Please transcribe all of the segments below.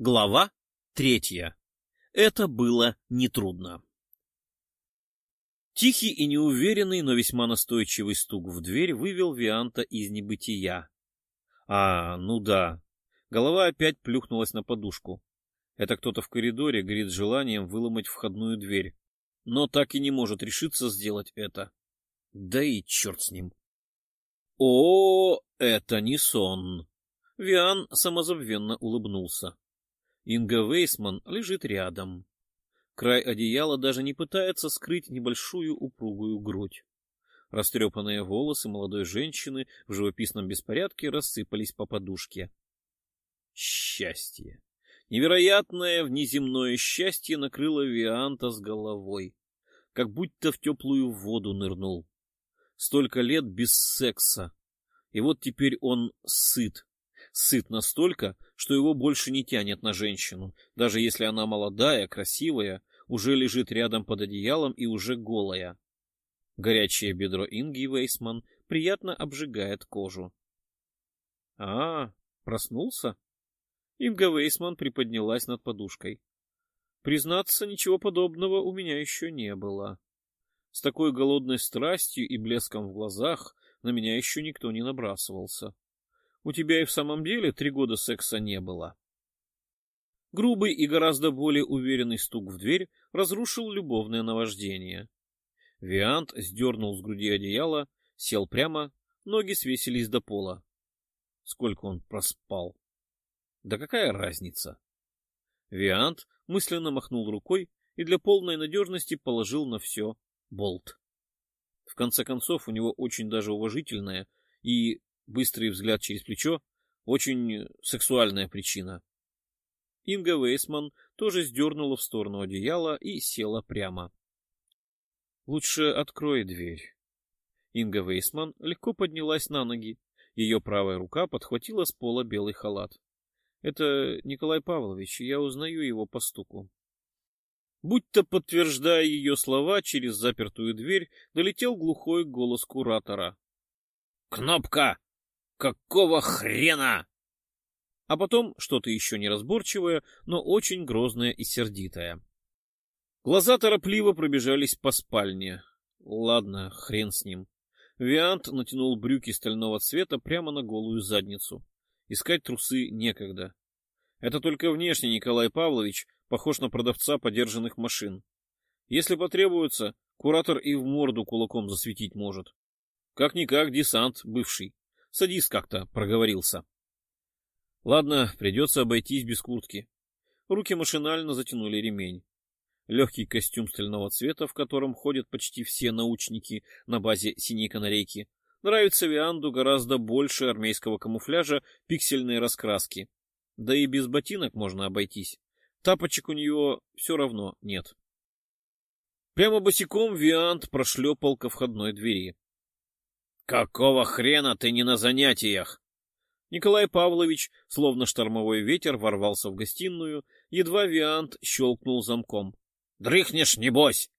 Глава третья. Это было нетрудно. Тихий и неуверенный, но весьма настойчивый стук в дверь вывел Вианта из небытия. А, ну да. Голова опять плюхнулась на подушку. Это кто-то в коридоре горит желанием выломать входную дверь, но так и не может решиться сделать это. Да и черт с ним. О, это не сон. Виан самозабвенно улыбнулся. Инга Вейсман лежит рядом. Край одеяла даже не пытается скрыть небольшую упругую грудь. Растрепанные волосы молодой женщины в живописном беспорядке рассыпались по подушке. Счастье! Невероятное внеземное счастье накрыло Вианта с головой, как будто в теплую воду нырнул. Столько лет без секса, и вот теперь он сыт, сыт настолько, что его больше не тянет на женщину, даже если она молодая, красивая, уже лежит рядом под одеялом и уже голая. Горячее бедро Инги Вейсман приятно обжигает кожу. — А, проснулся? Инга Вейсман приподнялась над подушкой. Признаться, ничего подобного у меня еще не было. С такой голодной страстью и блеском в глазах на меня еще никто не набрасывался. У тебя и в самом деле три года секса не было. Грубый и гораздо более уверенный стук в дверь разрушил любовное наваждение. Виант сдернул с груди одеяло, сел прямо, ноги свесились до пола. Сколько он проспал? Да какая разница? Виант мысленно махнул рукой и для полной надежности положил на все болт. В конце концов, у него очень даже уважительная и быстрый взгляд через плечо, очень сексуальная причина. Инга Вейсман тоже сдернула в сторону одеяла и села прямо. «Лучше открой дверь». Инга Вейсман легко поднялась на ноги. Ее правая рука подхватила с пола белый халат. «Это Николай Павлович, я узнаю его по стуку». Будто подтверждая ее слова, через запертую дверь долетел глухой голос куратора. «Кнопка! Какого хрена? А потом что-то еще неразборчивое, но очень грозное и сердитое. Глаза торопливо пробежались по спальне. Ладно, хрен с ним. Виант натянул брюки стального цвета прямо на голую задницу. Искать трусы некогда. Это только внешне Николай Павлович похож на продавца подержанных машин. Если потребуется, куратор и в морду кулаком засветить может. Как-никак десант бывший. Садись как-то, проговорился. Ладно, придется обойтись без куртки. Руки машинально затянули ремень. Легкий костюм стального цвета, в котором ходят почти все научники на базе синей канарейки, нравится Вианду гораздо больше армейского камуфляжа пиксельной раскраски. Да и без ботинок можно обойтись. Тапочек у нее все равно нет. Прямо босиком Виант прошлепал ко входной двери. «Какого хрена ты не на занятиях?» Николай Павлович, словно штормовой ветер, ворвался в гостиную, едва Виант щелкнул замком. «Дрыхнешь, небось!»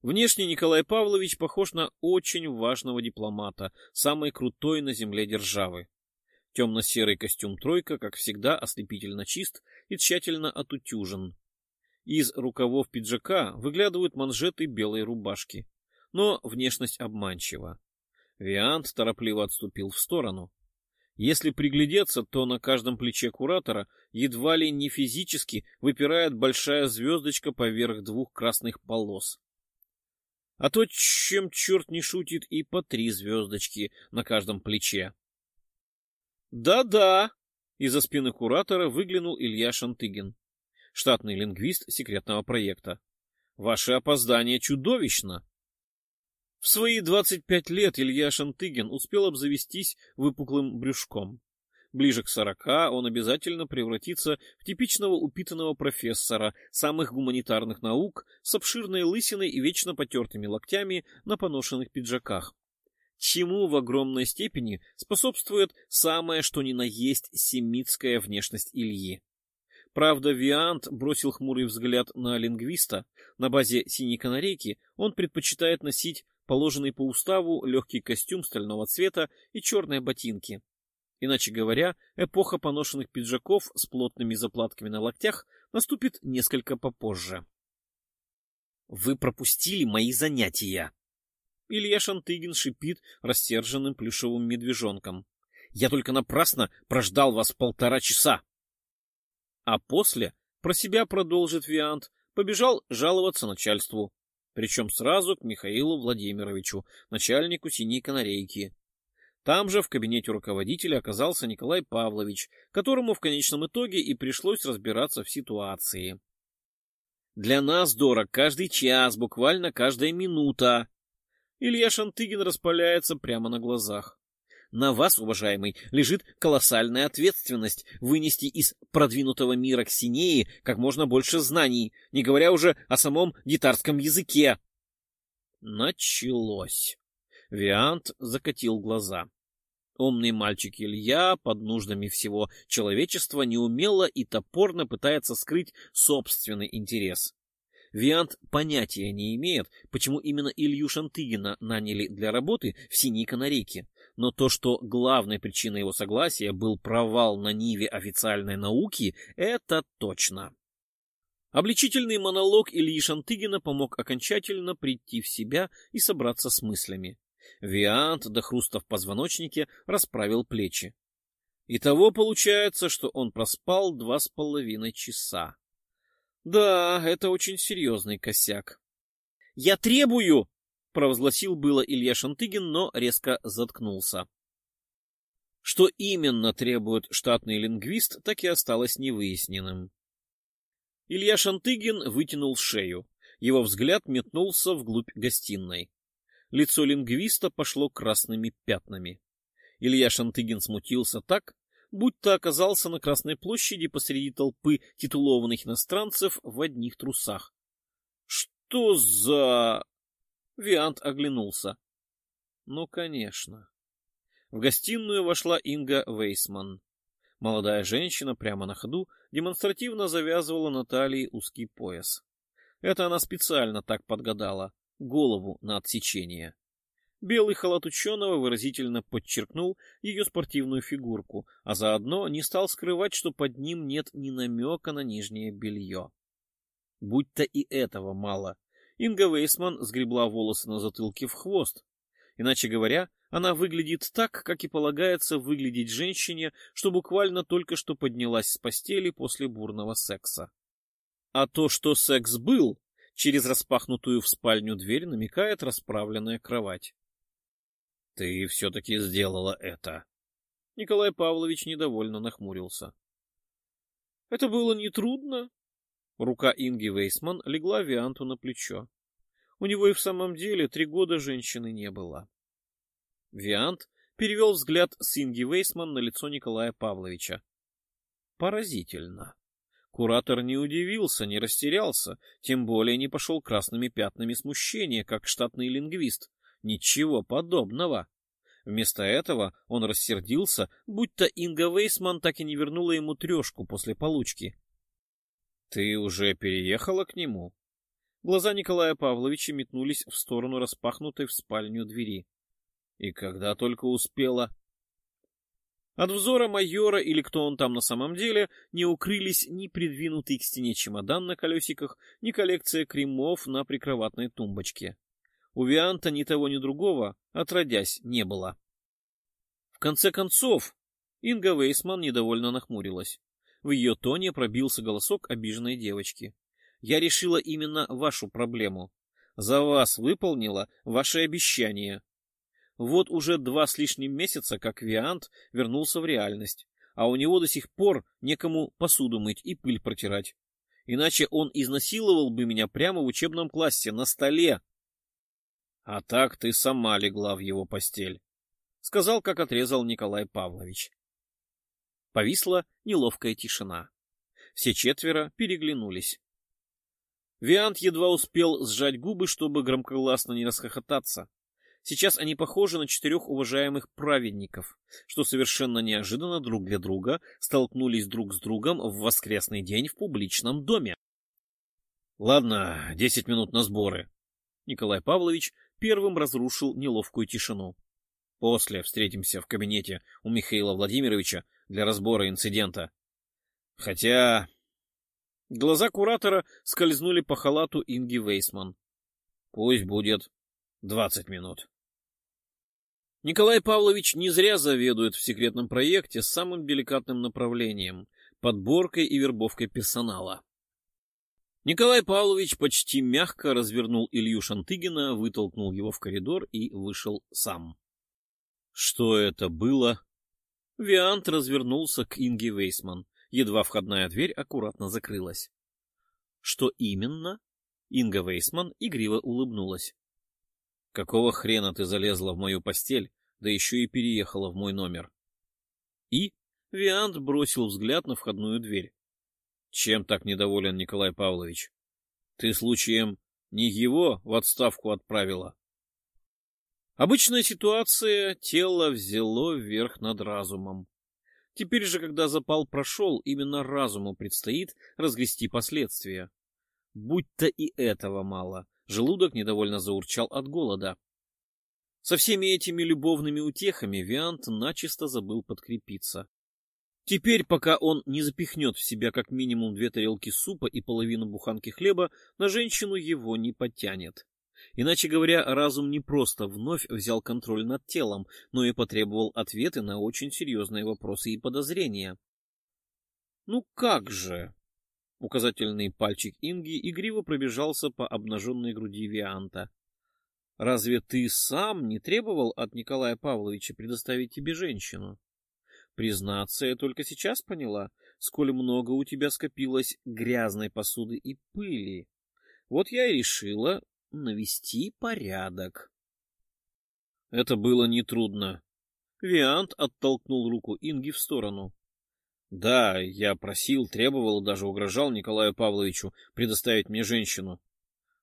Внешне Николай Павлович похож на очень важного дипломата, самой крутой на земле державы. Темно-серый костюм «тройка», как всегда, ослепительно чист и тщательно отутюжен. Из рукавов пиджака выглядывают манжеты белой рубашки но внешность обманчива. Виант торопливо отступил в сторону. Если приглядеться, то на каждом плече куратора едва ли не физически выпирает большая звездочка поверх двух красных полос. А то, чем черт не шутит, и по три звездочки на каждом плече. «Да-да!» — из-за спины куратора выглянул Илья Шантыгин, штатный лингвист секретного проекта. «Ваше опоздание чудовищно!» В свои 25 лет Илья Шантыгин успел обзавестись выпуклым брюшком. Ближе к сорока он обязательно превратится в типичного упитанного профессора самых гуманитарных наук с обширной лысиной и вечно потертыми локтями на поношенных пиджаках. Чему в огромной степени способствует самое что ни на есть семитская внешность Ильи. Правда, Виант бросил хмурый взгляд на лингвиста. На базе синей канарейки он предпочитает носить положенный по уставу легкий костюм стального цвета и черные ботинки. Иначе говоря, эпоха поношенных пиджаков с плотными заплатками на локтях наступит несколько попозже. «Вы пропустили мои занятия!» Илья Шантыгин шипит рассерженным плюшевым медвежонком. «Я только напрасно прождал вас полтора часа!» А после про себя продолжит Виант, побежал жаловаться начальству. Причем сразу к Михаилу Владимировичу, начальнику синей канарейки. Там же в кабинете руководителя оказался Николай Павлович, которому в конечном итоге и пришлось разбираться в ситуации. «Для нас дорог каждый час, буквально каждая минута!» Илья Шантыгин распаляется прямо на глазах. На вас, уважаемый, лежит колоссальная ответственность вынести из продвинутого мира к Синеи как можно больше знаний, не говоря уже о самом гитарском языке. Началось. Виант закатил глаза. Умный мальчик Илья под нуждами всего человечества неумело и топорно пытается скрыть собственный интерес. Виант понятия не имеет, почему именно Илью Шантыгина наняли для работы в «Синей канарейке», но то, что главной причиной его согласия был провал на ниве официальной науки, это точно. Обличительный монолог Ильи Шантыгина помог окончательно прийти в себя и собраться с мыслями. Виант до хруста в позвоночнике расправил плечи. Итого получается, что он проспал два с половиной часа. Да, это очень серьезный косяк. «Я требую!» — провозгласил было Илья Шантыгин, но резко заткнулся. Что именно требует штатный лингвист, так и осталось невыясненным. Илья Шантыгин вытянул шею. Его взгляд метнулся вглубь гостиной. Лицо лингвиста пошло красными пятнами. Илья Шантыгин смутился так, будто оказался на Красной площади посреди толпы титулованных иностранцев в одних трусах. «Что за...» Виант оглянулся. «Ну, конечно». В гостиную вошла Инга Вейсман. Молодая женщина прямо на ходу демонстративно завязывала на талии узкий пояс. Это она специально так подгадала, голову на отсечение. Белый халат ученого выразительно подчеркнул ее спортивную фигурку, а заодно не стал скрывать, что под ним нет ни намека на нижнее белье. Будь-то и этого мало. Инга Вейсман сгребла волосы на затылке в хвост. Иначе говоря, она выглядит так, как и полагается выглядеть женщине, что буквально только что поднялась с постели после бурного секса. А то, что секс был, через распахнутую в спальню дверь намекает расправленная кровать. — Ты все-таки сделала это. Николай Павлович недовольно нахмурился. — Это было нетрудно. Рука Инги Вейсман легла Вианту на плечо. У него и в самом деле три года женщины не было. Виант перевел взгляд с Инги Вейсман на лицо Николая Павловича. Поразительно. Куратор не удивился, не растерялся, тем более не пошел красными пятнами смущения, как штатный лингвист, Ничего подобного. Вместо этого он рассердился, будто Инга Вейсман так и не вернула ему трешку после получки. — Ты уже переехала к нему? Глаза Николая Павловича метнулись в сторону распахнутой в спальню двери. И когда только успела... От взора майора или кто он там на самом деле не укрылись ни придвинутый к стене чемодан на колесиках, ни коллекция кремов на прикроватной тумбочке. У Вианта ни того, ни другого, отродясь, не было. В конце концов, Инга Вейсман недовольно нахмурилась. В ее тоне пробился голосок обиженной девочки. «Я решила именно вашу проблему. За вас выполнила ваши обещания. Вот уже два с лишним месяца, как Виант вернулся в реальность, а у него до сих пор некому посуду мыть и пыль протирать. Иначе он изнасиловал бы меня прямо в учебном классе, на столе, а так ты сама легла в его постель, — сказал, как отрезал Николай Павлович. Повисла неловкая тишина. Все четверо переглянулись. Виант едва успел сжать губы, чтобы громкогласно не расхохотаться. Сейчас они похожи на четырех уважаемых праведников, что совершенно неожиданно друг для друга столкнулись друг с другом в воскресный день в публичном доме. — Ладно, десять минут на сборы. Николай Павлович первым разрушил неловкую тишину. После встретимся в кабинете у Михаила Владимировича для разбора инцидента. Хотя... Глаза куратора скользнули по халату Инги Вейсман. Пусть будет двадцать минут. Николай Павлович не зря заведует в секретном проекте самым деликатным направлением — подборкой и вербовкой персонала. Николай Павлович почти мягко развернул Илью Шантыгина, вытолкнул его в коридор и вышел сам. Что это было? Виант развернулся к Инге Вейсман. Едва входная дверь аккуратно закрылась. Что именно? Инга Вейсман игриво улыбнулась. Какого хрена ты залезла в мою постель, да еще и переехала в мой номер? И Виант бросил взгляд на входную дверь. Чем так недоволен Николай Павлович? Ты случаем не его в отставку отправила? Обычная ситуация, тело взяло вверх над разумом. Теперь же, когда запал прошел, именно разуму предстоит разгрести последствия. Будь-то и этого мало. Желудок недовольно заурчал от голода. Со всеми этими любовными утехами Виант начисто забыл подкрепиться. Теперь, пока он не запихнет в себя как минимум две тарелки супа и половину буханки хлеба, на женщину его не потянет. Иначе говоря, разум не просто вновь взял контроль над телом, но и потребовал ответы на очень серьезные вопросы и подозрения. «Ну как же?» Указательный пальчик Инги игриво пробежался по обнаженной груди Вианта. «Разве ты сам не требовал от Николая Павловича предоставить тебе женщину?» Признаться, я только сейчас поняла, сколь много у тебя скопилось грязной посуды и пыли. Вот я и решила навести порядок. Это было нетрудно. Виант оттолкнул руку Инги в сторону. Да, я просил, требовал, даже угрожал Николаю Павловичу предоставить мне женщину.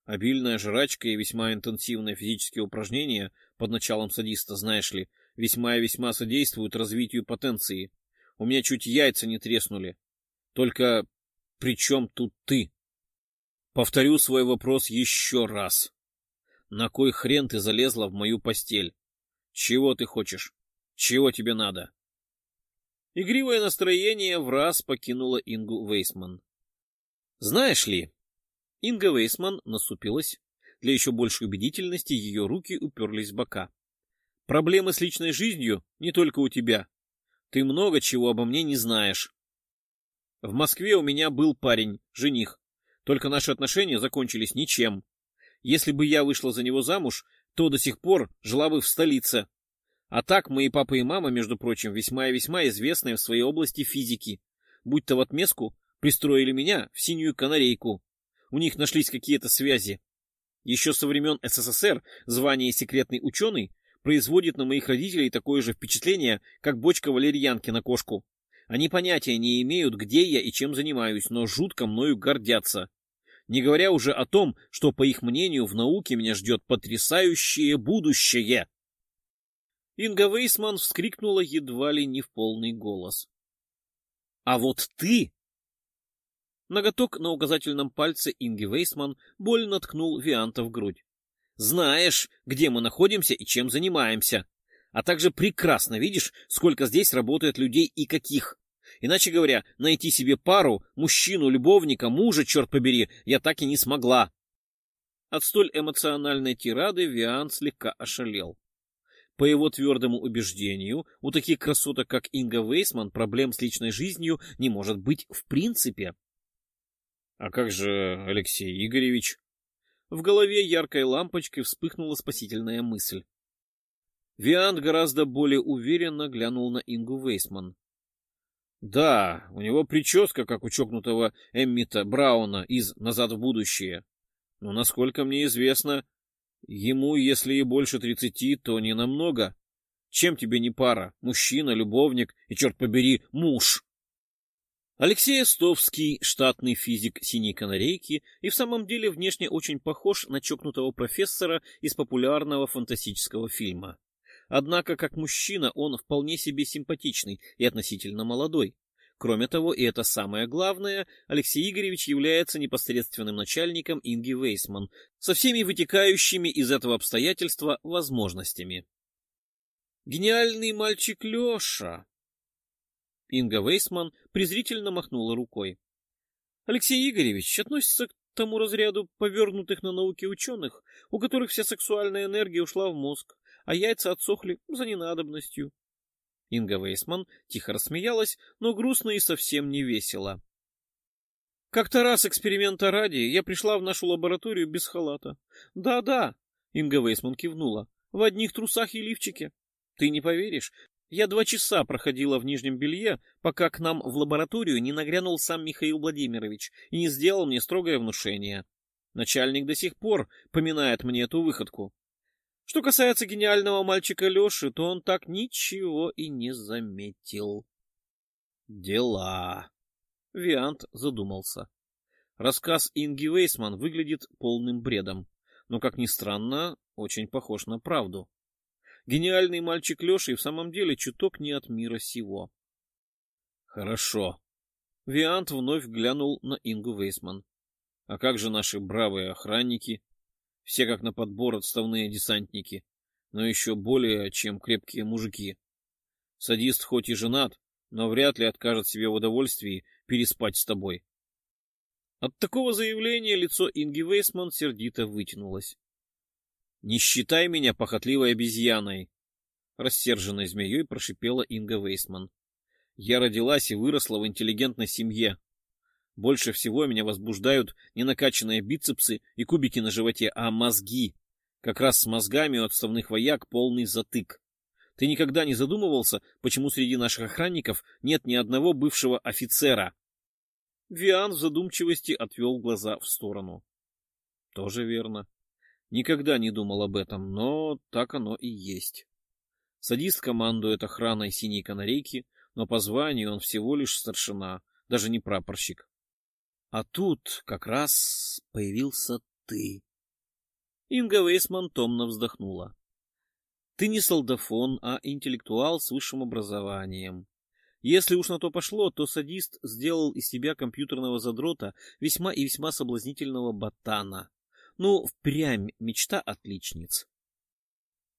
Обильная жрачка и весьма интенсивные физические упражнения под началом садиста, знаешь ли, весьма и весьма содействуют развитию потенции. У меня чуть яйца не треснули. Только при чем тут ты? Повторю свой вопрос еще раз. На кой хрен ты залезла в мою постель? Чего ты хочешь? Чего тебе надо? Игривое настроение в раз покинуло Ингу Вейсман. Знаешь ли, Инга Вейсман насупилась. Для еще большей убедительности ее руки уперлись в бока. Проблемы с личной жизнью не только у тебя. Ты много чего обо мне не знаешь. В Москве у меня был парень, жених. Только наши отношения закончились ничем. Если бы я вышла за него замуж, то до сих пор жила бы в столице, а так, мои папа и мама, между прочим, весьма и весьма известные в своей области физики. Будь то в отместку, пристроили меня в синюю канарейку. У них нашлись какие-то связи. Еще со времен СССР звание «секретный ученый» производит на моих родителей такое же впечатление, как бочка валерьянки на кошку. Они понятия не имеют, где я и чем занимаюсь, но жутко мною гордятся. Не говоря уже о том, что, по их мнению, в науке меня ждет потрясающее будущее. Инга Вейсман вскрикнула едва ли не в полный голос. — А вот ты... Ноготок на указательном пальце Инги Вейсман больно ткнул Вианта в грудь. «Знаешь, где мы находимся и чем занимаемся. А также прекрасно видишь, сколько здесь работает людей и каких. Иначе говоря, найти себе пару, мужчину, любовника, мужа, черт побери, я так и не смогла». От столь эмоциональной тирады Виант слегка ошалел. По его твердому убеждению, у таких красоток, как Инга Вейсман, проблем с личной жизнью не может быть в принципе. А как же Алексей Игоревич? В голове яркой лампочкой вспыхнула спасительная мысль. Виант гораздо более уверенно глянул на Ингу Вейсман. Да, у него прическа, как у чокнутого Эммита Брауна из «Назад в будущее». Но, насколько мне известно, Ему, если и больше тридцати, то не намного. Чем тебе не пара? Мужчина, любовник и, черт побери, муж. Алексей Остовский, штатный физик «Синей канарейки», и в самом деле внешне очень похож на чокнутого профессора из популярного фантастического фильма. Однако, как мужчина, он вполне себе симпатичный и относительно молодой. Кроме того, и это самое главное, Алексей Игоревич является непосредственным начальником Инги Вейсман со всеми вытекающими из этого обстоятельства возможностями. Гениальный мальчик Леша. Инга Вейсман презрительно махнула рукой. Алексей Игоревич относится к тому разряду повергнутых на науке ученых, у которых вся сексуальная энергия ушла в мозг, а яйца отсохли за ненадобностью. Инга Вейсман тихо рассмеялась, но грустно и совсем не весело. Как-то раз эксперимента ради я пришла в нашу лабораторию без халата. Да-да, Инга Вейсман кивнула, в одних трусах и лифчике. Ты не поверишь, я два часа проходила в нижнем белье, пока к нам в лабораторию не нагрянул сам Михаил Владимирович и не сделал мне строгое внушение. Начальник до сих пор поминает мне эту выходку. Что касается гениального мальчика Леши, то он так ничего и не заметил. Дела. Виант задумался. Рассказ Инги Вейсман выглядит полным бредом, но, как ни странно, очень похож на правду. Гениальный мальчик Леша и в самом деле чуток не от мира сего. Хорошо. Виант вновь глянул на Ингу Вейсман. А как же наши бравые охранники? Все как на подбор отставные десантники, но еще более, чем крепкие мужики. Садист хоть и женат, но вряд ли откажет себе в удовольствии переспать с тобой. От такого заявления лицо Инги Вейсман сердито вытянулось. «Не считай меня похотливой обезьяной!» Рассерженной змеей прошипела Инга Вейсман. «Я родилась и выросла в интеллигентной семье. Больше всего меня возбуждают не накачанные бицепсы и кубики на животе, а мозги. Как раз с мозгами у отставных вояк полный затык. Ты никогда не задумывался, почему среди наших охранников нет ни одного бывшего офицера?» Виан в задумчивости отвел глаза в сторону. «Тоже верно. Никогда не думал об этом, но так оно и есть. Садист командует охраной синей канарейки, но по званию он всего лишь старшина, даже не прапорщик. А тут как раз появился ты. Инга Вейсман томно вздохнула. Ты не солдафон, а интеллектуал с высшим образованием. Если уж на то пошло, то садист сделал из себя компьютерного задрота весьма и весьма соблазнительного ботана. Ну, впрямь мечта отличниц.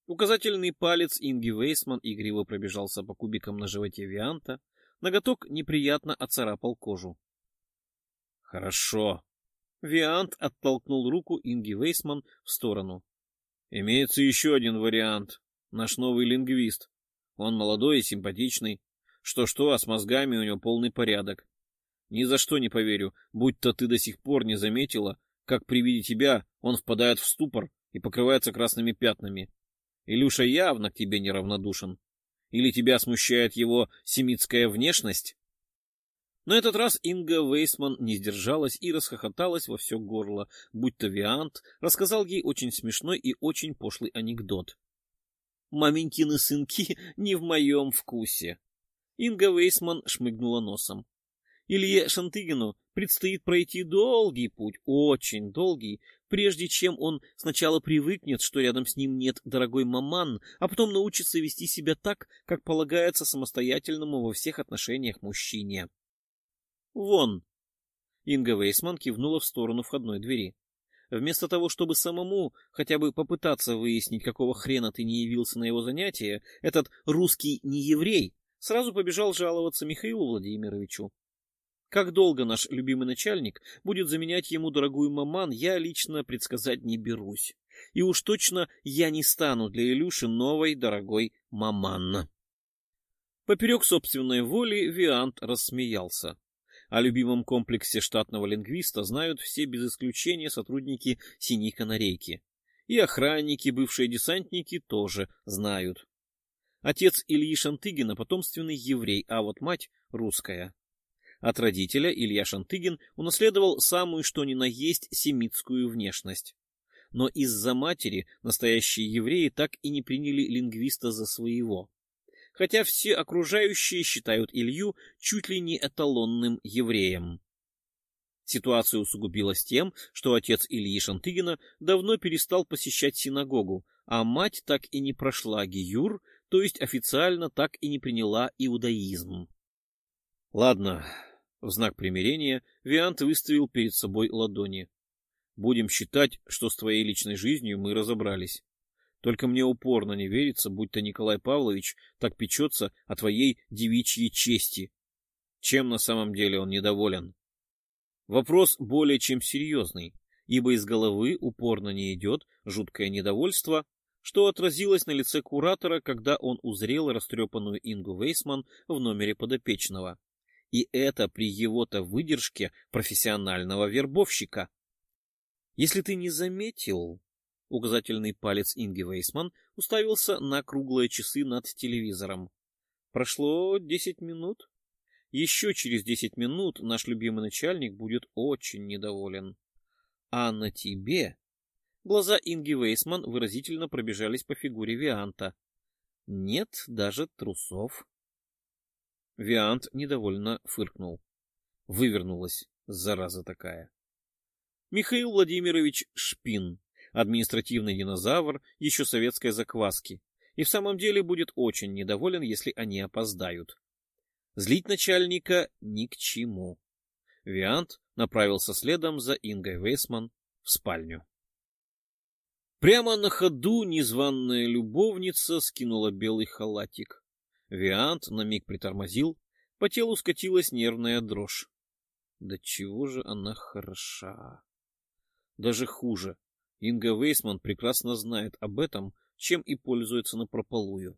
Указательный палец Инги Вейсман игриво пробежался по кубикам на животе Вианта, ноготок неприятно оцарапал кожу. Хорошо. Виант оттолкнул руку Инги Вейсман в сторону. Имеется еще один вариант. Наш новый лингвист. Он молодой и симпатичный. Что-что, а с мозгами у него полный порядок. Ни за что не поверю, будь то ты до сих пор не заметила, как при виде тебя он впадает в ступор и покрывается красными пятнами. Илюша явно к тебе неравнодушен. Или тебя смущает его семитская внешность? На этот раз Инга Вейсман не сдержалась и расхохоталась во все горло, будто Виант рассказал ей очень смешной и очень пошлый анекдот. «Маменькины сынки не в моем вкусе». Инга Вейсман шмыгнула носом. Илье Шантыгину предстоит пройти долгий путь, очень долгий, прежде чем он сначала привыкнет, что рядом с ним нет дорогой маман, а потом научится вести себя так, как полагается самостоятельному во всех отношениях мужчине. Вон. Инга Вейсман кивнула в сторону входной двери. Вместо того, чтобы самому хотя бы попытаться выяснить, какого хрена ты не явился на его занятие, этот русский не еврей сразу побежал жаловаться Михаилу Владимировичу. Как долго наш любимый начальник будет заменять ему дорогую маман, я лично предсказать не берусь. И уж точно я не стану для Илюши новой дорогой маман. Поперек собственной воли Виант рассмеялся. О любимом комплексе штатного лингвиста знают все без исключения сотрудники «Синей канарейки». И охранники, бывшие десантники тоже знают. Отец Ильи Шантыгина потомственный еврей, а вот мать русская. От родителя Илья Шантыгин унаследовал самую что ни на есть семитскую внешность. Но из-за матери настоящие евреи так и не приняли лингвиста за своего. Хотя все окружающие считают Илью чуть ли не эталонным евреем. Ситуация усугубилась тем, что отец Ильи Шантыгина давно перестал посещать синагогу, а мать так и не прошла гиюр, то есть официально так и не приняла иудаизм. Ладно, в знак примирения Виант выставил перед собой ладони. Будем считать, что с твоей личной жизнью мы разобрались. Только мне упорно не верится, будто Николай Павлович так печется о твоей девичьей чести. Чем на самом деле он недоволен? Вопрос более чем серьезный, ибо из головы упорно не идет жуткое недовольство, что отразилось на лице куратора, когда он узрел растрепанную Ингу Вейсман в номере подопечного. И это при его-то выдержке профессионального вербовщика. Если ты не заметил, указательный палец Инги Вейсман уставился на круглые часы над телевизором. Прошло десять минут. Еще через десять минут наш любимый начальник будет очень недоволен. А на тебе... Глаза Инги Вейсман выразительно пробежались по фигуре Вианта. Нет даже трусов. Виант недовольно фыркнул. Вывернулась, зараза такая. Михаил Владимирович Шпин, административный динозавр еще советской закваски, и в самом деле будет очень недоволен, если они опоздают. Злить начальника ни к чему. Виант направился следом за Ингой Вейсман в спальню. Прямо на ходу незваная любовница скинула белый халатик. Виант на миг притормозил, по телу скатилась нервная дрожь. Да чего же она хороша! Даже хуже. Инга Вейсман прекрасно знает об этом, чем и пользуется напропалую.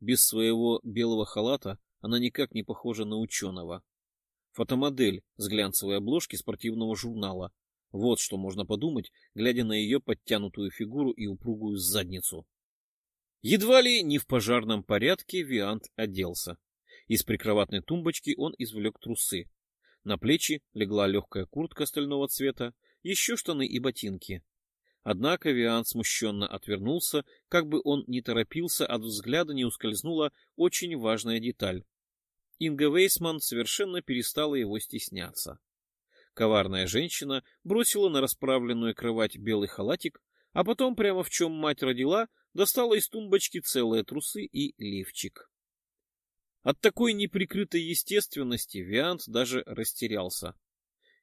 Без своего белого халата она никак не похожа на ученого. Фотомодель с глянцевой обложки спортивного журнала. Вот что можно подумать, глядя на ее подтянутую фигуру и упругую задницу. Едва ли не в пожарном порядке Виант оделся. Из прикроватной тумбочки он извлек трусы. На плечи легла легкая куртка стального цвета, еще штаны и ботинки. Однако Виан смущенно отвернулся, как бы он ни торопился, от взгляда не ускользнула очень важная деталь. Инга Вейсман совершенно перестала его стесняться. Коварная женщина бросила на расправленную кровать белый халатик, а потом, прямо в чем мать родила, достала из тумбочки целые трусы и лифчик. От такой неприкрытой естественности Виант даже растерялся.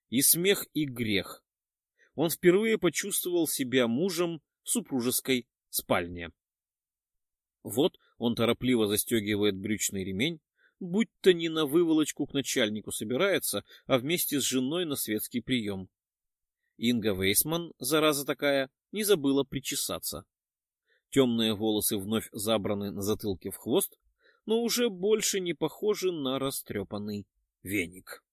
И смех, и грех он впервые почувствовал себя мужем в супружеской спальне. Вот он торопливо застегивает брючный ремень, будто не на выволочку к начальнику собирается, а вместе с женой на светский прием. Инга Вейсман, зараза такая, не забыла причесаться. Темные волосы вновь забраны на затылке в хвост, но уже больше не похожи на растрепанный веник.